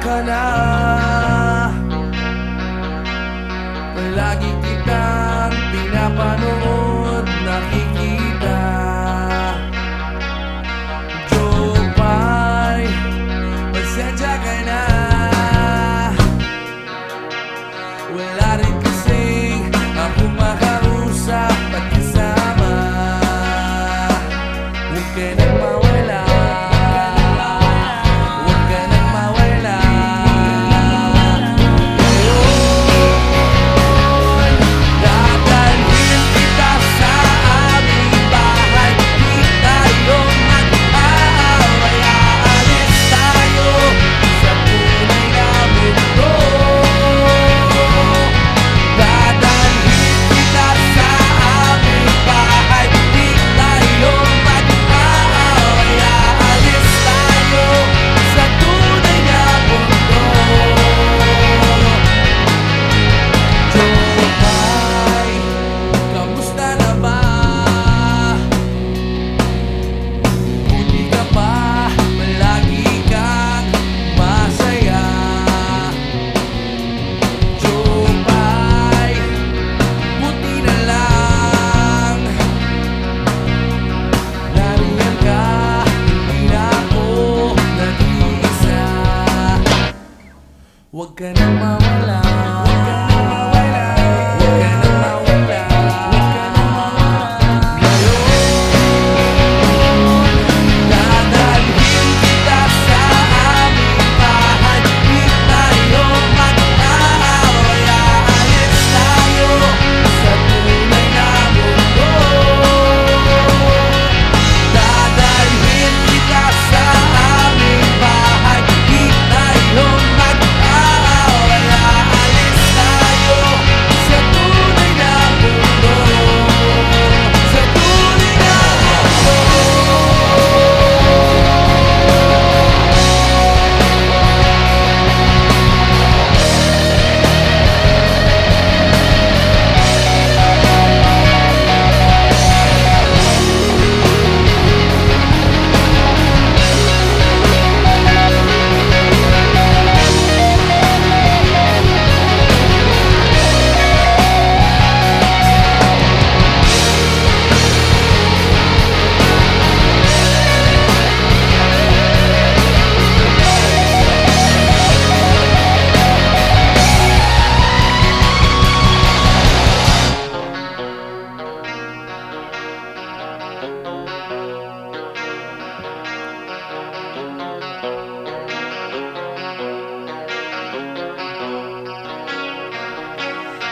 canal. Ka nang mawala